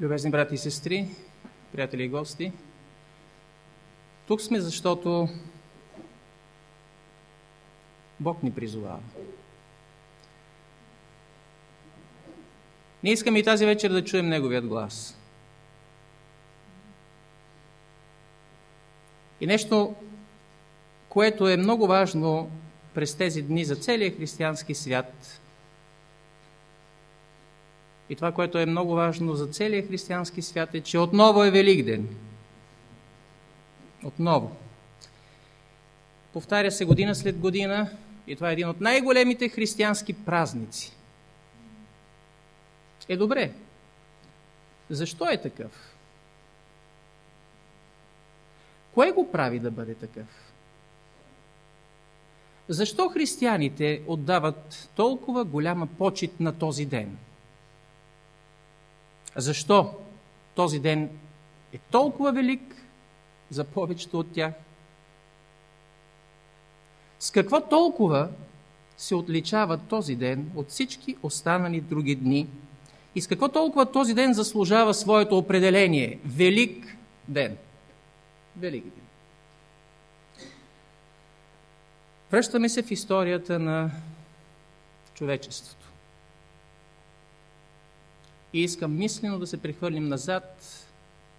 Любезни брати и сестри, приятели и гости, тук сме, защото Бог ни призовава. Ние искаме и тази вечер да чуем Неговият глас. И нещо, което е много важно през тези дни за целия християнски свят, и това, което е много важно за целия християнски свят е, че отново е Великден. Отново. Повтаря се година след година и това е един от най-големите християнски празници. Е добре. Защо е такъв? Кое го прави да бъде такъв? Защо християните отдават толкова голяма почет на този ден? Защо този ден е толкова велик за повечето от тях? С какво толкова се отличава този ден от всички останали други дни? И с какво толкова този ден заслужава своето определение? Велик ден. Велик ден. Връщаме се в историята на човечеството. И искам мислено да се прехвърлим назад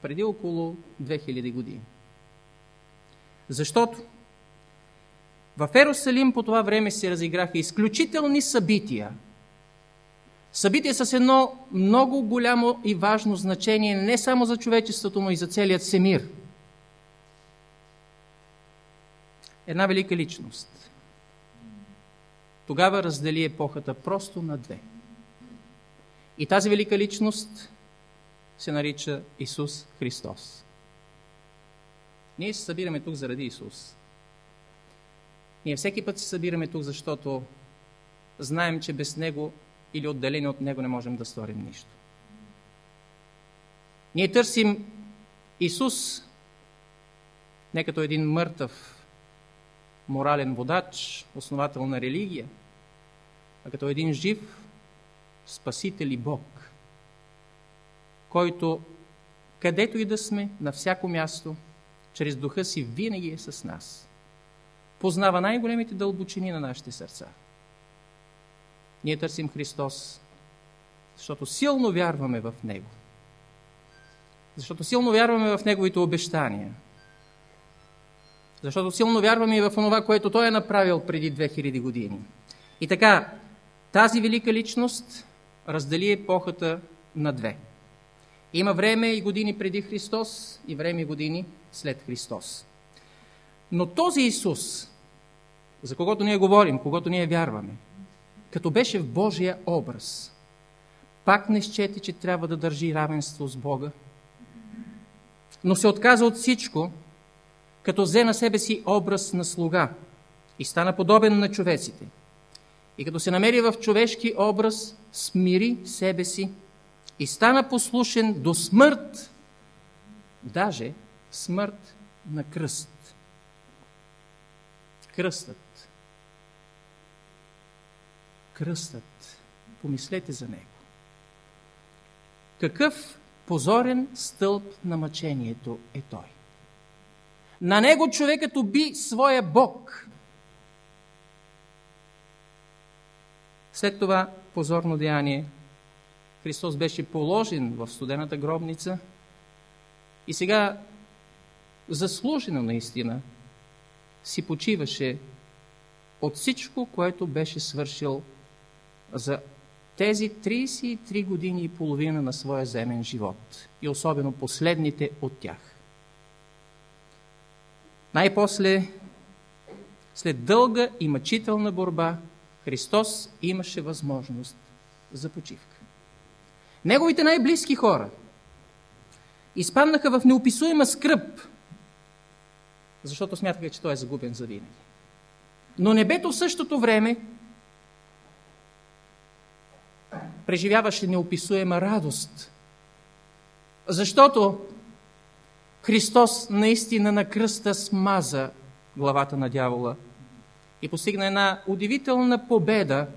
преди около 2000 години. Защото в Ерусалим по това време се разиграха изключителни събития. Събития с едно много голямо и важно значение не само за човечеството, но и за целият семир. Една велика личност. Тогава раздели епохата просто на две – и тази велика личност се нарича Исус Христос. Ние се събираме тук заради Исус. Ние всеки път се събираме тук, защото знаем, че без Него или отделени от Него не можем да сторим нищо. Ние търсим Исус не като един мъртъв морален водач, основател на религия, а като един жив Спасител и Бог, който където и да сме, на всяко място, чрез духа си винаги е с нас. Познава най-големите дълбочини на нашите сърца. Ние търсим Христос, защото силно вярваме в Него. Защото силно вярваме в Неговите обещания. Защото силно вярваме и в това, което Той е направил преди 2000 години. И така, тази велика личност раздели епохата на две. Има време и години преди Христос и време и години след Христос. Но този Исус, за когото ние говорим, когато ние вярваме, като беше в Божия образ, пак не счети, че трябва да държи равенство с Бога, но се отказа от всичко, като взе на себе си образ на слуга и стана подобен на човеците – и като се намери в човешки образ, смири себе си и стана послушен до смърт, даже смърт на кръст. Кръстът. Кръстът. Помислете за него. Какъв позорен стълб на мъчението е той? На него човекът уби своя Бог – След това позорно деяние Христос беше положен в студената гробница и сега заслужено наистина си почиваше от всичко, което беше свършил за тези 33 години и половина на своя земен живот и особено последните от тях. Най-после, след дълга и мъчителна борба, Христос имаше възможност за почивка. Неговите най-близки хора изпаднаха в неописуема скръп, защото смятаха, че той е загубен за винаги. Но небето в същото време преживяваше неописуема радост, защото Христос наистина на кръста смаза главата на дявола – и постигна една удивителна победа,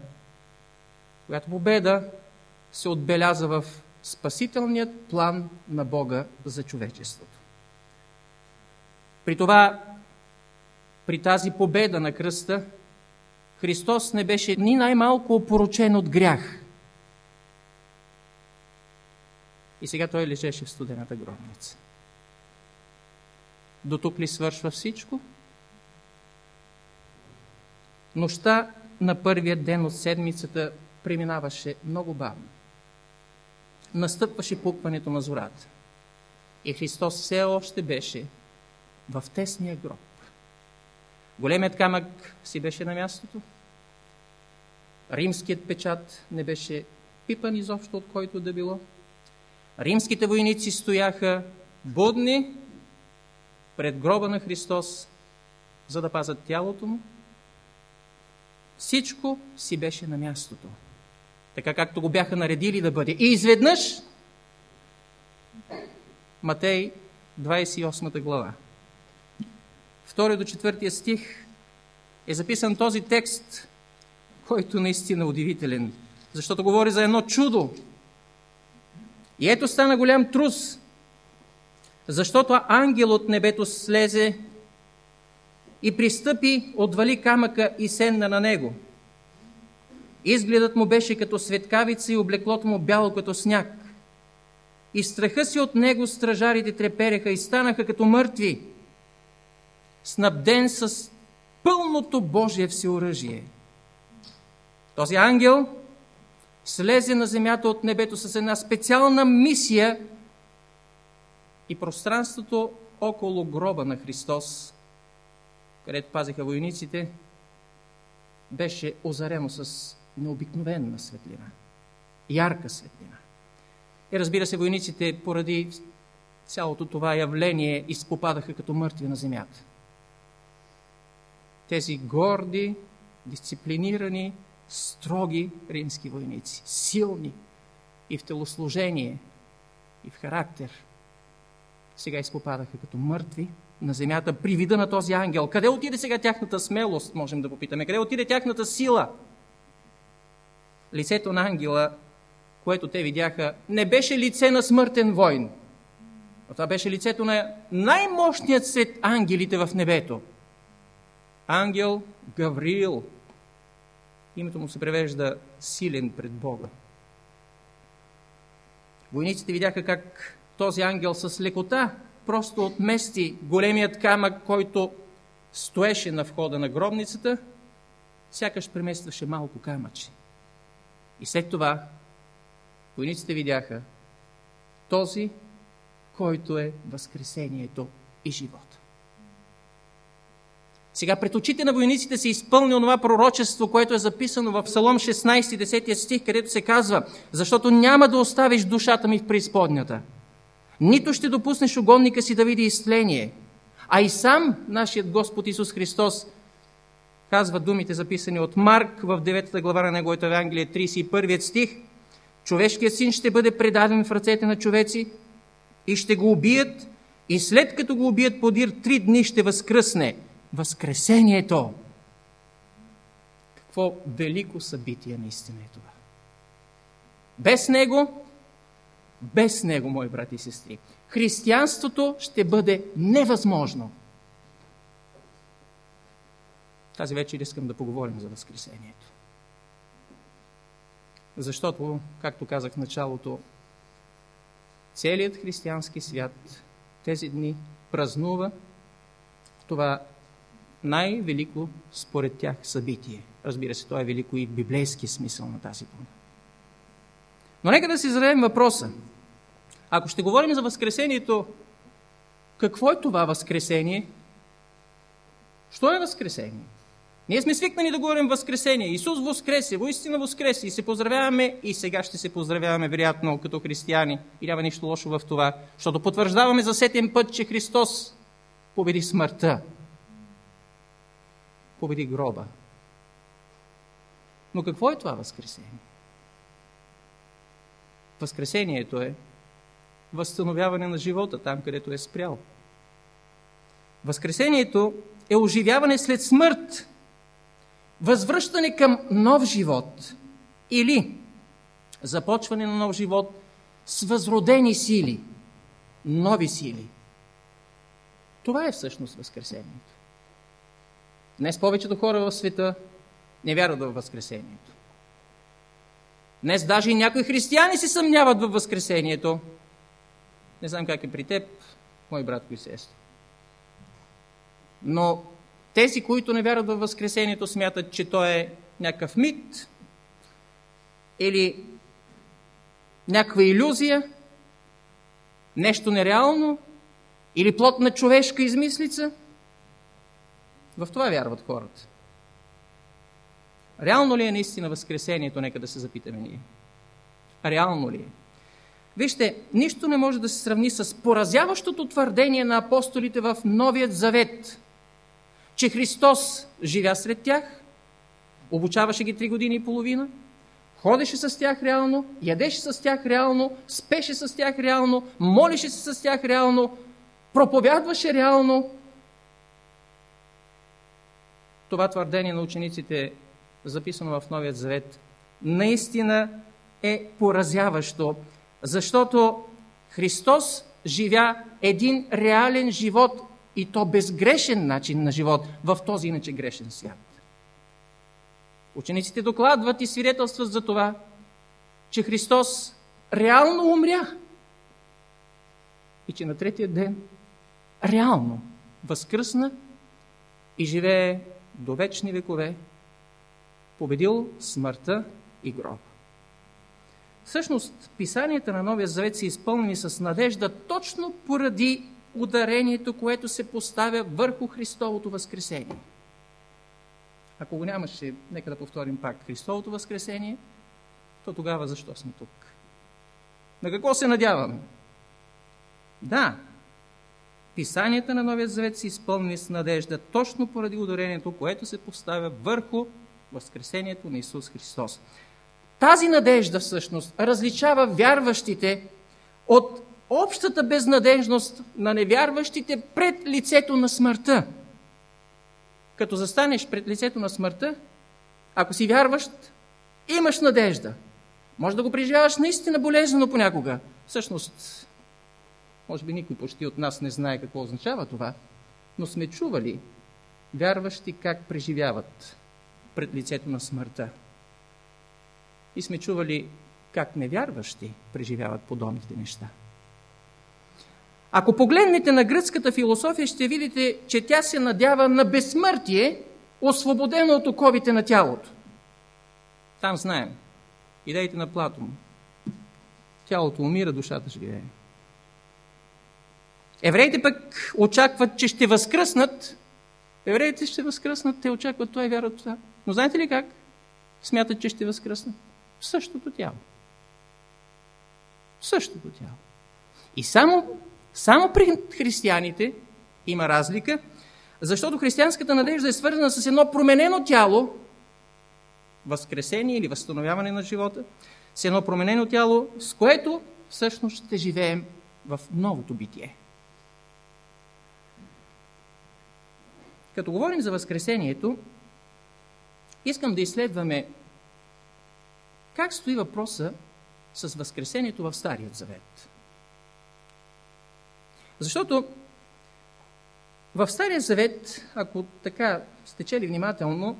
която победа се отбеляза в спасителният план на Бога за човечеството. При това, при тази победа на кръста, Христос не беше ни най-малко опорочен от грях. И сега той лежеше в студената гробница. До тук ли свършва всичко? Нощта на първия ден от седмицата преминаваше много бавно. Настъпваше пукването на зората. И Христос все още беше в тесния гроб. Големият камък си беше на мястото. Римският печат не беше пипан изобщо от който да било. Римските войници стояха будни пред гроба на Христос, за да пазят тялото му. Всичко си беше на мястото, така както го бяха наредили да бъде. И изведнъж, Матей, 28 глава, 2 до 4 стих, е записан този текст, който наистина е удивителен, защото говори за едно чудо. И ето стана голям трус, защото ангел от небето слезе и пристъпи, отвали камъка и сенна на него. Изгледът му беше като светкавица и облеклото му бяло като сняг. И страха си от него стражарите трепереха и станаха като мъртви, снабден с пълното Божие всеоръжие. Този ангел слезе на земята от небето с една специална мисия и пространството около гроба на Христос, където пазиха войниците, беше озарено с необикновена светлина, ярка светлина. И разбира се, войниците поради цялото това явление изпопадаха като мъртви на земята. Тези горди, дисциплинирани, строги римски войници, силни и в телослужение, и в характер, сега изпопадаха като мъртви на земята при вида на този ангел. Къде отиде сега тяхната смелост, можем да попитаме? Къде отиде тяхната сила? Лицето на ангела, което те видяха, не беше лице на смъртен войн. Но това беше лицето на най-мощният сред ангелите в небето. Ангел Гавриил, Името му се превежда силен пред Бога. Войниците видяха как този ангел с лекота просто отмести големият камък, който стоеше на входа на гробницата, сякаш преместваше малко камъче. И след това войниците видяха този, който е Възкресението и живота. Сега пред очите на войниците се изпълни това пророчество, което е записано в Псалом 16, 10 стих, където се казва, защото няма да оставиш душата ми в преизподнята. Нито ще допуснеш огонника си да види изтление. А и сам нашият Господ Исус Христос казва думите записани от Марк в 9 глава на Неговото Евангелие, 31 стих. Човешкият син ще бъде предаден в ръцете на човеци и ще го убият и след като го убият подир три дни ще възкръсне. Възкресението. Какво велико събитие наистина е това. Без него, без него, мои брати и сестри, християнството ще бъде невъзможно. Тази вечер искам да поговорим за Възкресението. Защото, както казах в началото, целият християнски свят тези дни празнува това най-велико според тях събитие. Разбира се, това е велико и библейски смисъл на тази дума. Но нека да си зададем въпроса. Ако ще говорим за Възкресението, какво е това Възкресение? Що е Възкресение? Ние сме свикнали да говорим Възкресение. Исус Воскресе, воистина Воскресе и се поздравяваме и сега ще се поздравяваме, вероятно, като християни. И няма нищо лошо в това, защото потвърждаваме за сетен път, че Христос победи смъртта победи гроба. Но какво е това възкресение? Възкресението е възстановяване на живота там, където е спрял. Възкресението е оживяване след смърт, възвръщане към нов живот или започване на нов живот с възродени сили, нови сили. Това е всъщност Възкресението. Днес повечето хора в света не вярват в Възкресението. Днес даже и някои християни се съмняват в Възкресението. Не знам как е при теб, мой брат и сестра. Но тези, които не вярват в Възкресението, смятат, че то е някакъв мит или някаква иллюзия, нещо нереално или плод на човешка измислица. В това вярват хората. Реално ли е наистина Възкресението? Нека да се запитаме ние. Реално ли е? Вижте, нищо не може да се сравни с поразяващото твърдение на апостолите в Новият Завет, че Христос живя сред тях, обучаваше ги три години и половина, ходеше с тях реално, ядеше с тях реално, спеше с тях реално, молеше се с тях реално, проповядваше реално. Това твърдение на учениците, записано в Новият Завет, наистина е поразяващо, защото Христос живя един реален живот и то безгрешен начин на живот в този иначе грешен свят. Учениците докладват и свидетелстват за това, че Христос реално умря и че на третия ден реално възкръсна и живее до вечни векове, победил смъртта и гроб. Всъщност, писанията на Новия Завет са изпълнени с надежда точно поради ударението, което се поставя върху Христовото възкресение. Ако го нямаше, нека да повторим пак, Христовото възкресение, то тогава защо сме тук? На какво се надяваме? Да, писанията на Новия Завет са изпълнени с надежда точно поради ударението, което се поставя върху възкресението на Исус Христос. Тази надежда всъщност различава вярващите от общата безнадежност на невярващите пред лицето на смъртта. Като застанеш пред лицето на смъртта, ако си вярващ, имаш надежда. Може да го преживяваш наистина болезнено понякога. Всъщност, може би никой почти от нас не знае какво означава това, но сме чували вярващи как преживяват пред лицето на смъртта. И сме чували как невярващи преживяват подобните неща. Ако погледнете на гръцката философия, ще видите, че тя се надява на безсмъртие, освободено от оковите на тялото. Там знаем. Идеите на Платон. Тялото умира, душата живее. Евреите пък очакват, че ще възкръснат. Евреите ще възкръснат, те очакват това и вярват това. Но знаете ли как? Смятат, че ще възкръснат. В същото тяло. В същото тяло. И само само при християните има разлика, защото християнската надежда е свързана с едно променено тяло, възкресение или възстановяване на живота, с едно променено тяло, с което всъщност ще живеем в новото битие. Като говорим за Възкресението, искам да изследваме как стои въпроса с Възкресението в Старият Завет. Защото в Стария Завет, ако така сте чели внимателно,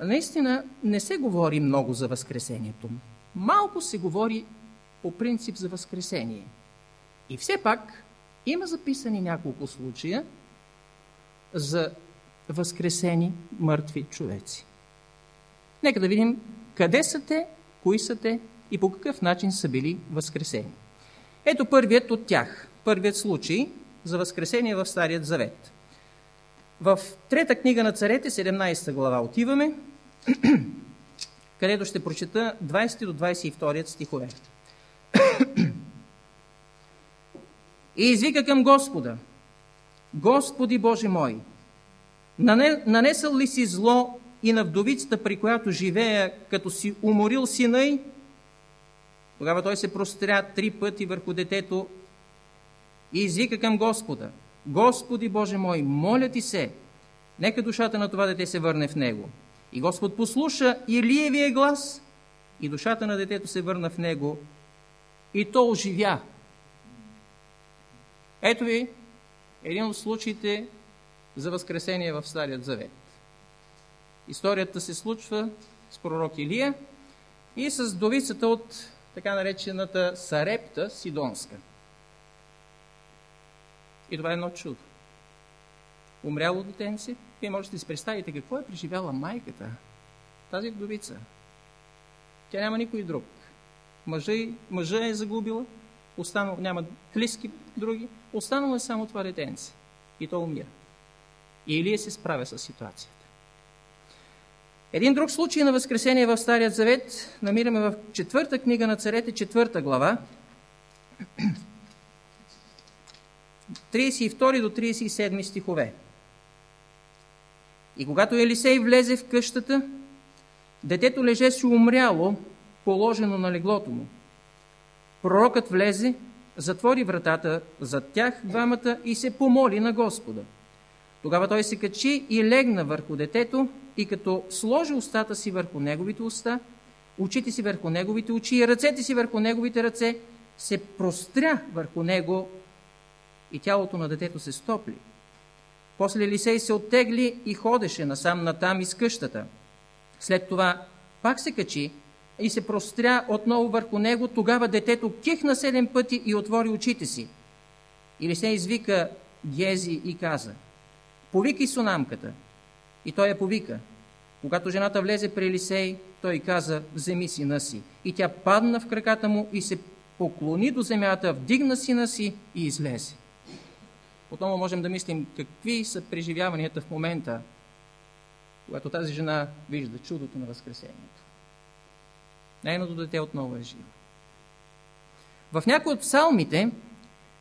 наистина не се говори много за Възкресението. Малко се говори по принцип за Възкресение. И все пак има записани няколко случая за възкресени мъртви човеци. Нека да видим къде са те, кои са те и по какъв начин са били възкресени. Ето първият от тях първият случай за възкресение в Старият Завет. В трета книга на царете, 17 глава, отиваме, където ще прочета 20 до 22 стихове. И извика към Господа, Господи Боже мой, нанесъл ли си зло и на вдовицата, при която живея, като си уморил сина й? Тогава той се простря три пъти върху детето и извика към Господа. Господи Боже мой, моля ти се, нека душата на това дете се върне в него. И Господ послуша Илиевия глас и душата на детето се върна в него и то оживя. Ето ви един от случаите за възкресение в Старият Завет. Историята се случва с пророк Илия и с довицата от така наречената Сарепта Сидонска. И това е едно чудо. Умряло детенце, вие можете да си представите какво е преживяла майката, тази вдовица. Тя няма никой друг. Мъжа, мъжа е загубила, останало, няма близки други, останало е само това детенце. И то умира. И Илия се справя с ситуацията. Един друг случай на възкресение в Старият Завет намираме в четвърта книга на царете, четвърта глава, 32 до 37 стихове. И когато Елисей влезе в къщата, детето лежеше умряло, положено на леглото му. Пророкът влезе, затвори вратата за тях двамата и се помоли на Господа. Тогава той се качи и легна върху детето и като сложи устата си върху неговите уста, очите си върху неговите очи и ръцете си върху неговите ръце, се простря върху него и тялото на детето се стопли. После Елисей се оттегли и ходеше насам натам из къщата. След това пак се качи и се простря отново върху него. Тогава детето кихна седем пъти и отвори очите си. Елисей извика Гези и каза, повикай сунамката. И той я повика. Когато жената влезе при Елисей, той каза, вземи сина си. И тя падна в краката му и се поклони до земята, вдигна сина си и излезе. Отново можем да мислим какви са преживяванията в момента, когато тази жена вижда чудото на Възкресението. Нейното дете отново е живо. В някои от псалмите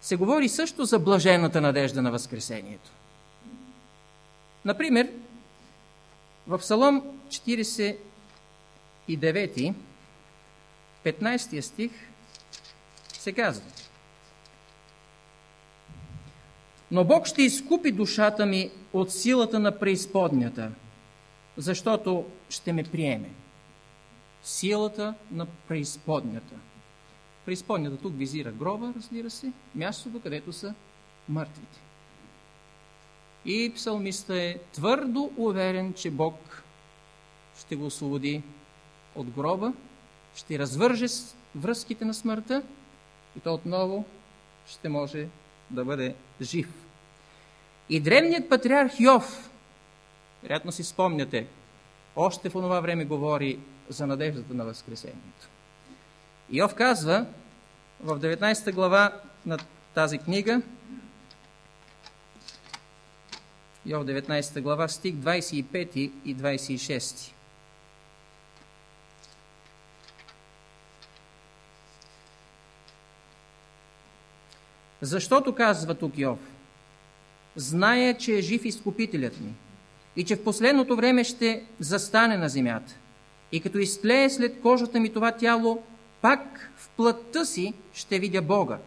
се говори също за блажената надежда на Възкресението. Например, в Псалом 49, 15 стих се казва Но Бог ще изкупи душата ми от силата на преизподнята, защото ще ме приеме. Силата на преизподнята. Преизподнята тук визира гроба, разбира се, мястото, където са мъртвите. И псалмиста е твърдо уверен, че Бог ще го освободи от гроба, ще развърже връзките на смъртта и то отново ще може да бъде жив. И древният патриарх Йов, вероятно си спомняте, още в това време говори за надеждата на Възкресението. Йов казва в 19 глава на тази книга, Йов 19 глава, стих 25 и 26. Защото, казва тук Йов, зная, че е жив изкупителят ми и че в последното време ще застане на земята. И като изтлее след кожата ми това тяло, пак в плътта си ще видя Бога,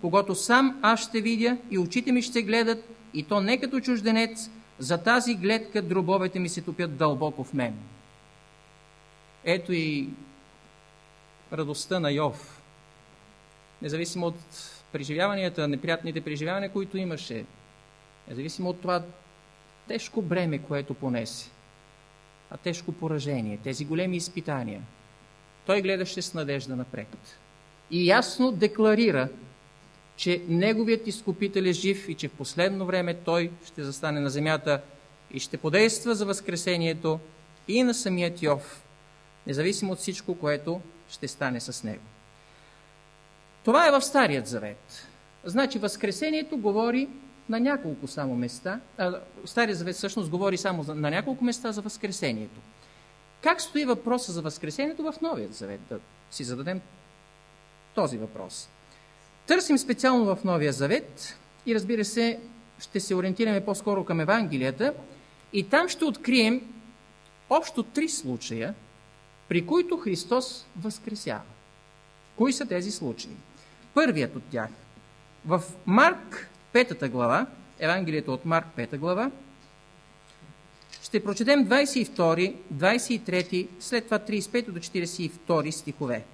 когато сам аз ще видя и очите ми ще гледат, и то не като чужденец, за тази гледка дробовете ми се топят дълбоко в мен. Ето и радостта на Йов. Независимо от преживяванията, неприятните преживявания, които имаше, независимо от това тежко бреме, което понесе, а тежко поражение, тези големи изпитания, той гледаше с надежда напред. И ясно декларира, че неговият изкупител е жив и че в последно време той ще застане на земята и ще подейства за възкресението и на самият Йов, независимо от всичко, което ще стане с него. Това е в Старият завет. Значи Възкресението говори на няколко само места. А, Старият завет всъщност говори само на няколко места за Възкресението. Как стои въпроса за Възкресението в Новият завет? Да си зададем този въпрос. Търсим специално в Новия завет и разбира се, ще се ориентираме по-скоро към Евангелията и там ще открием общо три случая, при които Христос възкресява. Кои са тези случаи? Първият от тях. В Марк 5 глава, Евангелието от Марк 5 глава, ще прочетем 22, 23, след това 35 до 42 стихове.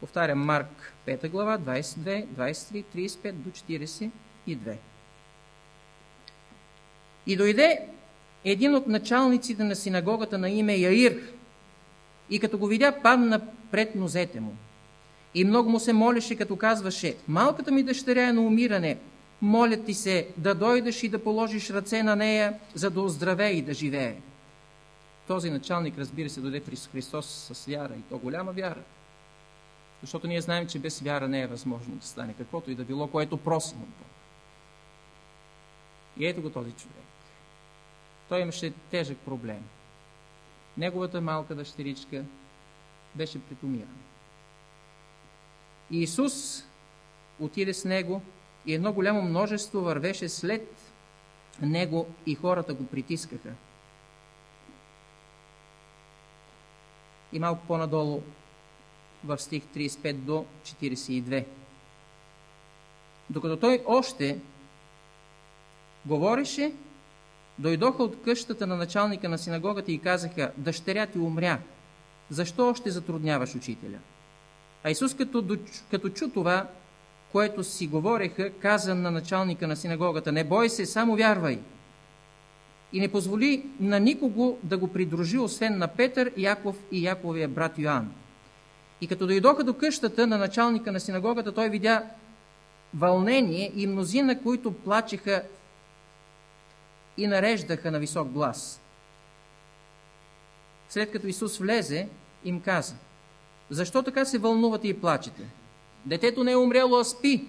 Повтарям Марк 5 глава, 22, 23, 35 до 42. И дойде един от началниците на синагогата на име Яир и като го видя, падна пред нозете му. И много му се молеше, като казваше, малката ми дъщеря е на умиране, моля ти се да дойдеш и да положиш ръце на нея, за да оздравее и да живее. Този началник, разбира се, дойде при Христос с вяра и то голяма вяра. Защото ние знаем, че без вяра не е възможно да стане каквото и да било, което просим от Бога. И ето го този човек. Той имаше тежък проблем. Неговата малка дъщеричка беше притомирана. И Исус отиде с него и едно голямо множество вървеше след него и хората го притискаха. И малко по-надолу в стих 35 до 42. Докато той още говореше, дойдоха от къщата на началника на синагогата и казаха, дъщеря ти умря, защо още затрудняваш учителя? А Исус като, като чу това, което си говореха, каза на началника на синагогата, не бой се, само вярвай. И не позволи на никого да го придружи, освен на Петър, Яков и Яковия брат Йоанн. И като дойдоха до къщата на началника на синагогата, той видя вълнение и мнозина, които плачеха и нареждаха на висок глас. След като Исус влезе, им каза, защо така се вълнувате и плачете? Детето не е умряло, а спи.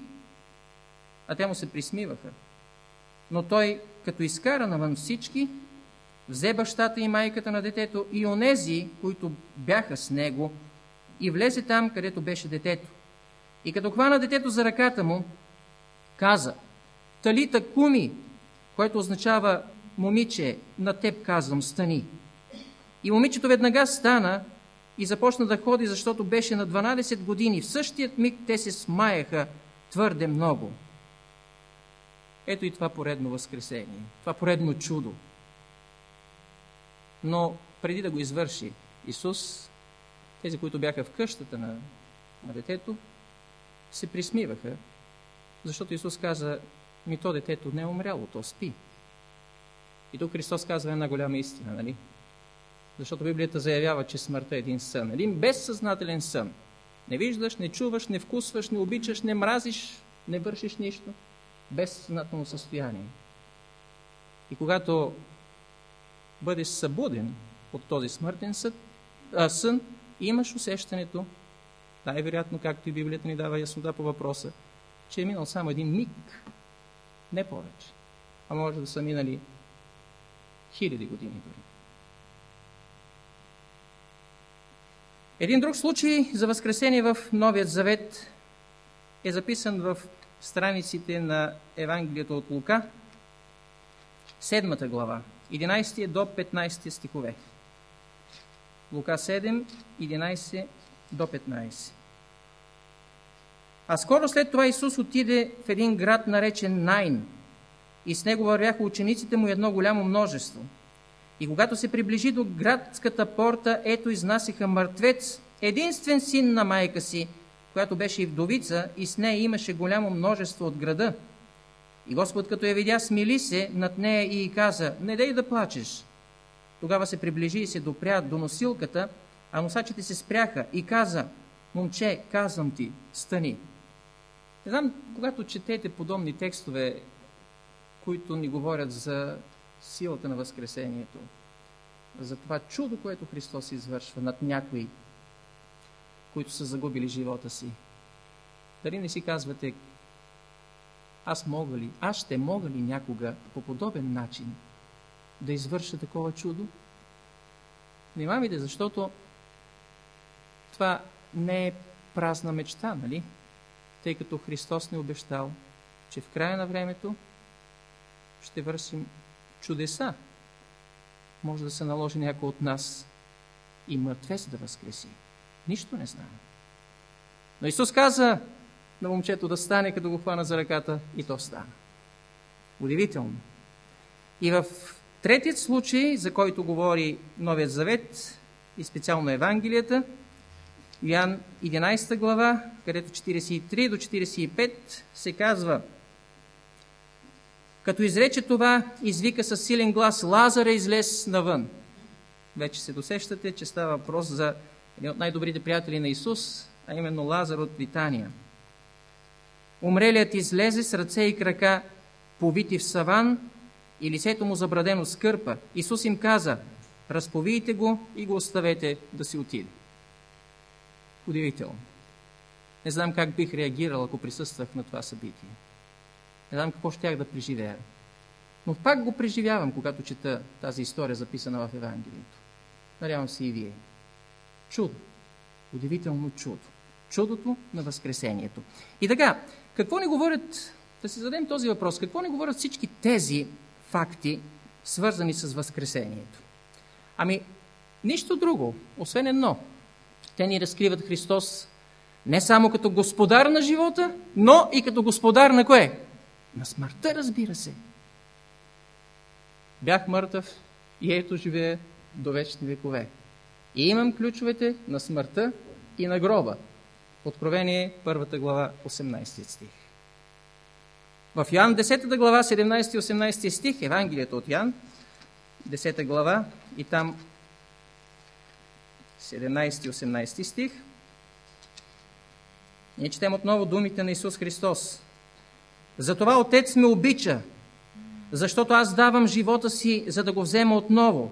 А те му се присмиваха. Но той, като изкара навън всички, взе бащата и майката на детето и онези, които бяха с него, и влезе там, където беше детето. И като хвана детето за ръката му, каза, Талита куми, което означава момиче, на теб казвам, стани. И момичето веднага стана и започна да ходи, защото беше на 12 години. В същият миг те се смаяха твърде много. Ето и това поредно възкресение, това поредно чудо. Но преди да го извърши Исус, тези, които бяха в къщата на, на детето, се присмиваха, защото Исус каза, ми то детето не е умряло, то спи. И тук Христос казва една голяма истина, нали? Защото Библията заявява, че смъртта е един сън. Един безсъзнателен сън. Не виждаш, не чуваш, не вкусваш, не обичаш, не мразиш, не вършиш нищо. Безсъзнателно състояние. И когато бъдеш събуден от този смъртен съд, а, сън, имаш усещането, най-вероятно, както и Библията ни дава яснота по въпроса, че е минал само един миг, не повече, а може да са минали хиляди години дори. Един друг случай за възкресение в Новият Завет е записан в страниците на Евангелието от Лука, 7 глава, 11 до 15 стихове. Лука 7, 11 до 15. А скоро след това Исус отиде в един град, наречен Найн, и с него вървяха учениците му едно голямо множество. И когато се приближи до градската порта, ето изнасяха мъртвец, единствен син на майка си, която беше и вдовица, и с нея имаше голямо множество от града. И Господ, като я видя, смили се над нея и каза, не дай да плачеш. Тогава се приближи и се допря до носилката, а носачите се спряха и каза, момче, казвам ти, стани. Не знам, когато четете подобни текстове, които ни говорят за силата на Възкресението, за това чудо, което Христос извършва над някои, които са загубили живота си. Дали не си казвате, аз мога ли, аз ще мога ли някога по подобен начин да извърша такова чудо? Внимавайте, защото това не е празна мечта, нали? Тъй като Христос не обещал, че в края на времето ще вършим чудеса. Може да се наложи някой от нас и мъртвец да възкреси. Нищо не знам. Но Исус каза на момчето да стане, като го хвана за ръката и то стана. Удивително. И в третият случай, за който говори Новият Завет и специално Евангелията, Йоан 11 глава, където 43 до 45 се казва Като изрече това, извика със силен глас Лазара излез навън. Вече се досещате, че става въпрос за един от най-добрите приятели на Исус, а именно Лазар от Витания. Умрелият излезе с ръце и крака, повити в саван и лицето му забрадено с кърпа. Исус им каза, разповийте го и го оставете да си отиде. Удивително. Не знам как бих реагирал, ако присъствах на това събитие. Не знам какво щях да преживея. Но пак го преживявам, когато чета тази история, записана в Евангелието. Надявам се и вие. Чудо. Удивително чудо. Чудото на Възкресението. И така, какво ни говорят, да си зададем този въпрос, какво ни говорят всички тези факти, свързани с Възкресението? Ами, нищо друго, освен едно. Те ни разкриват Христос не само като господар на живота, но и като господар на кое? На смъртта, разбира се. Бях мъртъв и ето живее до вечни векове. И имам ключовете на смъртта и на гроба. Откровение, първата глава, 18 стих. В Йоан 10 глава, 17 и 18 стих, Евангелието от Ян, 10 глава и там 17 и 18 стих, ние четем отново думите на Исус Христос. Затова Отец ме обича, защото аз давам живота си, за да го взема отново.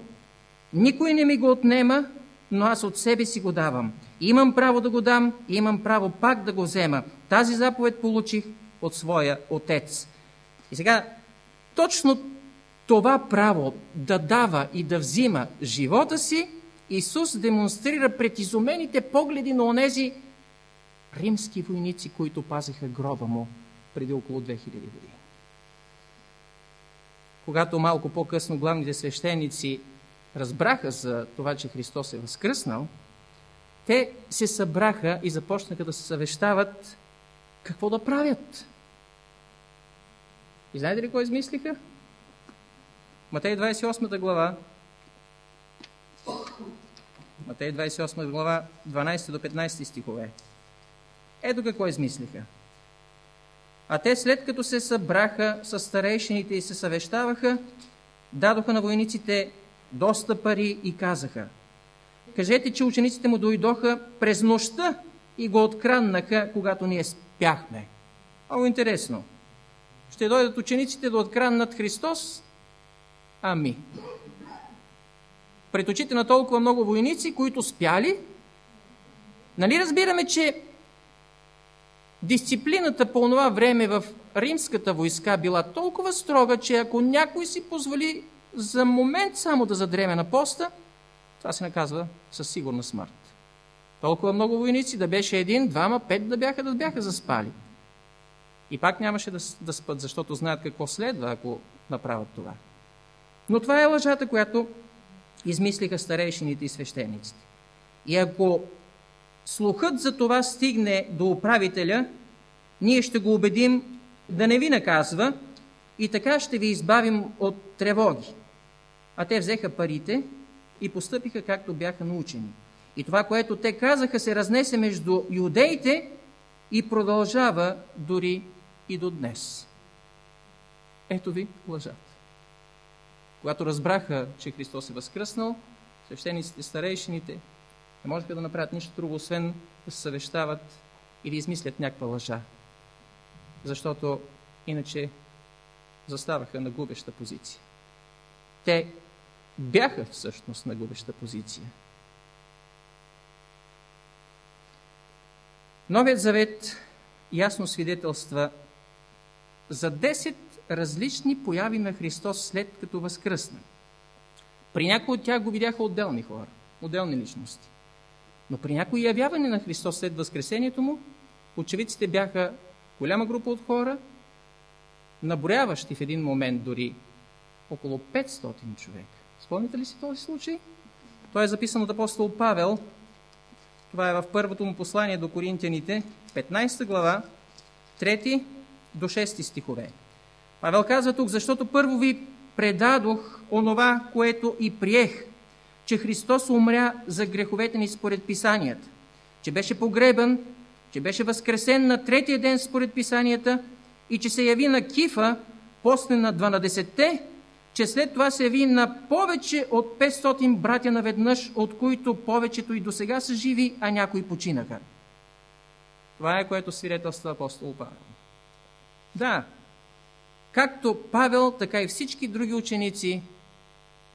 Никой не ми го отнема, но аз от себе си го давам. Имам право да го дам и имам право пак да го взема. Тази заповед получих от своя Отец. И сега, точно това право да дава и да взима живота си, Исус демонстрира пред изумените погледи на онези римски войници, които пазиха гроба му преди около 2000 години. Когато малко по-късно главните свещеници разбраха за това, че Христос е възкръснал, те се събраха и започнаха да се съвещават какво да правят. И знаете ли кой измислиха? Матей 28 глава, Матей 28 глава, 12 до 15 стихове. Ето какво измислиха. А те след като се събраха с старейшините и се съвещаваха, дадоха на войниците доста пари и казаха Кажете, че учениците му дойдоха през нощта и го откраннаха, когато ние спяхме. Много интересно. Ще дойдат учениците да откраннат Христос? Ами. Пред очите на толкова много войници, които спяли, нали разбираме, че дисциплината по това време в римската войска била толкова строга, че ако някой си позволи за момент само да задреме на поста, това се наказва със сигурна смърт. Толкова много войници, да беше един, двама, пет да бяха, да бяха заспали. И пак нямаше да, да спът, защото знаят какво следва, ако направят това. Но това е лъжата, която измислиха старейшините и свещениците. И ако слухът за това стигне до управителя, ние ще го убедим да не ви наказва и така ще ви избавим от тревоги. А те взеха парите и постъпиха както бяха научени. И това, което те казаха, се разнесе между юдеите и продължава дори и до днес. Ето ви лъжата. Когато разбраха, че Христос е възкръснал, свещениците, старейшините не можеха да направят нищо друго, освен да се съвещават и да измислят някаква лъжа. Защото иначе заставаха на губеща позиция. Те бяха всъщност на губеща позиция. Новият завет ясно свидетелства за 10 различни появи на Христос след като възкръсна. При някои от тях го видяха отделни хора, отделни личности. Но при някои явяване на Христос след възкресението му, очевидците бяха голяма група от хора, наборяващи в един момент дори около 500 човека. Спомните ли си този случай? Той е записан от апостол Павел. Това е в първото му послание до Коринтияните, 15 глава, 3 до 6 стихове. Павел казва тук, защото първо ви предадох онова, което и приех, че Христос умря за греховете ни според Писанията, че беше погребан, че беше възкресен на третия ден според писанията и че се яви на Кифа, после на 12-те, че след това се яви на повече от 500 братя наведнъж, от които повечето и до сега са живи, а някои починаха. Това е което свидетелства апостол Павел. Да, както Павел, така и всички други ученици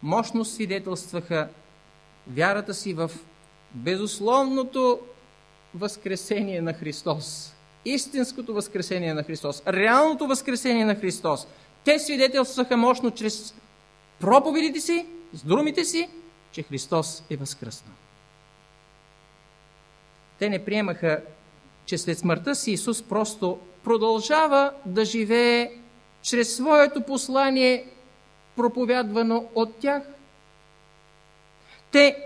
мощно свидетелстваха вярата си в безусловното възкресение на Христос. Истинското възкресение на Христос. Реалното възкресение на Христос. Те свидетелстваха мощно чрез проповедите си, с думите си, че Христос е възкръснал. Те не приемаха, че след смъртта си Исус просто продължава да живее чрез своето послание, проповядвано от тях. Те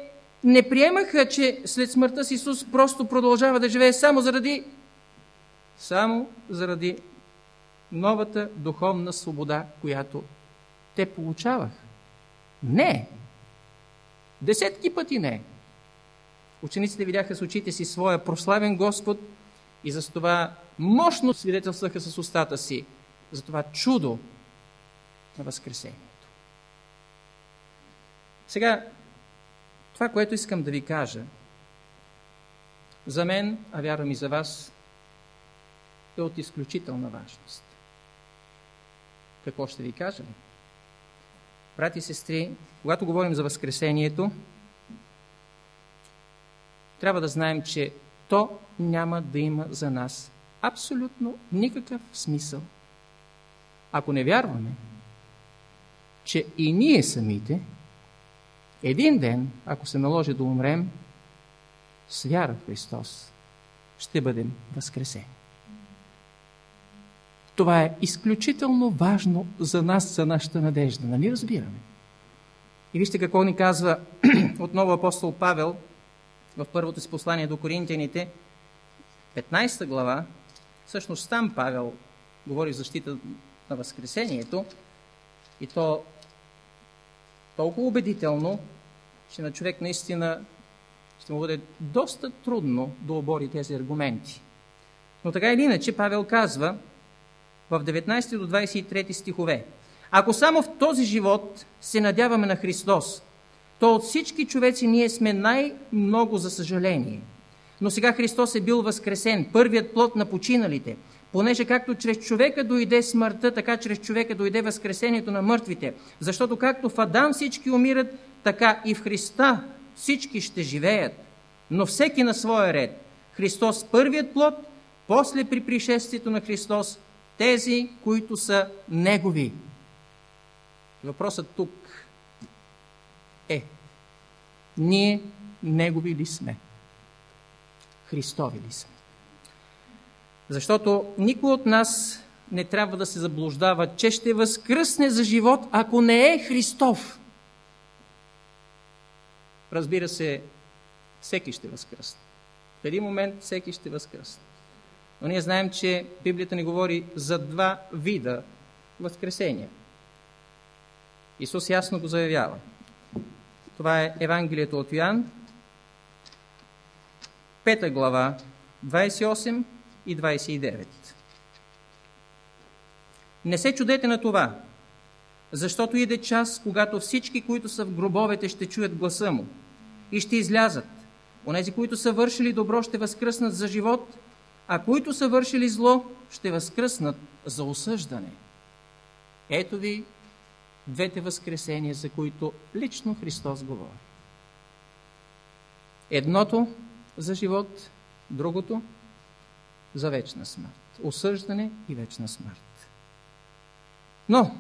не приемаха, че след смъртта си Исус просто продължава да живее само заради само заради новата духовна свобода, която те получаваха. Не! Десетки пъти не! Учениците видяха с очите си своя прославен Господ и за това мощно свидетелстваха с устата си за това чудо на Възкресението. Сега, това, което искам да ви кажа, за мен, а вярвам и за вас, е от изключителна важност. Какво ще ви кажа? Брати и сестри, когато говорим за Възкресението, трябва да знаем, че то няма да има за нас абсолютно никакъв смисъл. Ако не вярваме, че и ние самите, един ден, ако се наложи да умрем, с вяра в Христос, ще бъдем възкресени. Това е изключително важно за нас, за нашата надежда. Нали разбираме? И вижте какво ни казва отново апостол Павел в първото си послание до Коринтияните, 15 глава. Всъщност там Павел говори в защита на Възкресението и то толкова убедително, че на човек наистина ще му бъде доста трудно да обори тези аргументи. Но така или иначе Павел казва, в 19 до 23 стихове. Ако само в този живот се надяваме на Христос, то от всички човеци ние сме най-много за съжаление. Но сега Христос е бил възкресен, първият плод на починалите, понеже както чрез човека дойде смъртта, така чрез човека дойде възкресението на мъртвите. Защото както в Адам всички умират, така и в Христа всички ще живеят. Но всеки на своя ред. Христос първият плод, после при пришествието на Христос тези, които са Негови. Въпросът тук е, ние Негови ли сме? Христови ли сме? Защото никой от нас не трябва да се заблуждава, че ще възкръсне за живот, ако не е Христов. Разбира се, всеки ще възкръсне. В един момент всеки ще възкръсне. Но ние знаем, че Библията ни говори за два вида възкресения. Исус ясно го заявява. Това е Евангелието от Йоан, 5 глава, 28 и 29. Не се чудете на това, защото иде час, когато всички, които са в гробовете, ще чуят гласа му и ще излязат. Онези, които са вършили добро, ще възкръснат за живот, а които са вършили зло, ще възкръснат за осъждане. Ето ви двете възкресения, за които лично Христос говори. Едното за живот, другото за вечна смърт. Осъждане и вечна смърт. Но,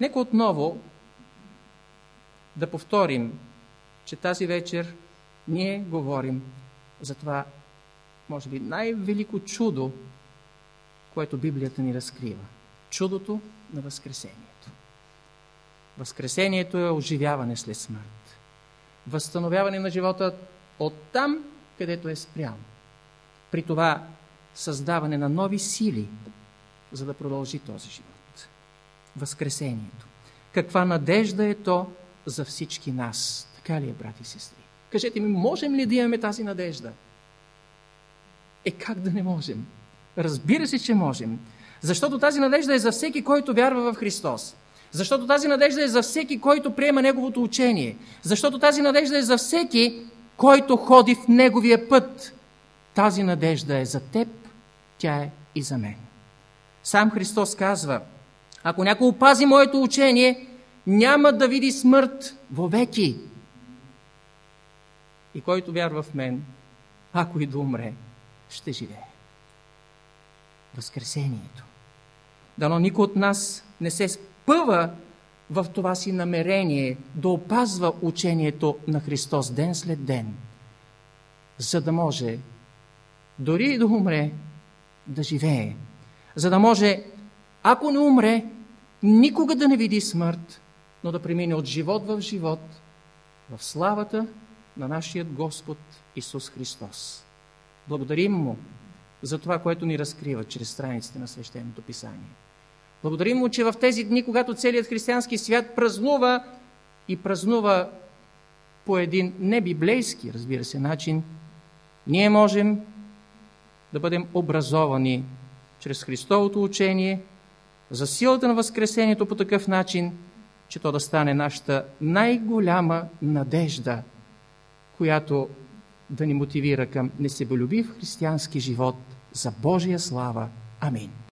нека отново да повторим, че тази вечер ние говорим за това може би, най-велико чудо, което Библията ни разкрива. Чудото на Възкресението. Възкресението е оживяване след смърт. Възстановяване на живота от там, където е спрял. При това създаване на нови сили, за да продължи този живот. Възкресението. Каква надежда е то за всички нас? Така ли е, брати и сестри? Кажете ми, можем ли да имаме тази надежда? Е, как да не можем? Разбира се, че можем. Защото тази надежда е за всеки, който вярва в Христос. Защото тази надежда е за всеки, който приема Неговото учение. Защото тази надежда е за всеки, който ходи в Неговия път. Тази надежда е за теб, тя е и за мен. Сам Христос казва, ако някой опази моето учение, няма да види смърт вовеки. И който вярва в мен, ако и да умре, ще живее. Възкресението. Дано никой от нас не се спъва в това си намерение да опазва учението на Христос ден след ден, за да може дори и да умре, да живее. За да може, ако не умре, никога да не види смърт, но да премине от живот в живот в славата на нашия Господ Исус Христос. Благодарим Му за това, което ни разкрива чрез страниците на Свещеното Писание. Благодарим Му, че в тези дни, когато целият християнски свят празнува и празнува по един небиблейски, разбира се, начин, ние можем да бъдем образовани чрез Христовото учение за силата на Възкресението по такъв начин, че то да стане нашата най-голяма надежда, която да ни мотивира към несеболюбив християнски живот за Божия слава. Амин.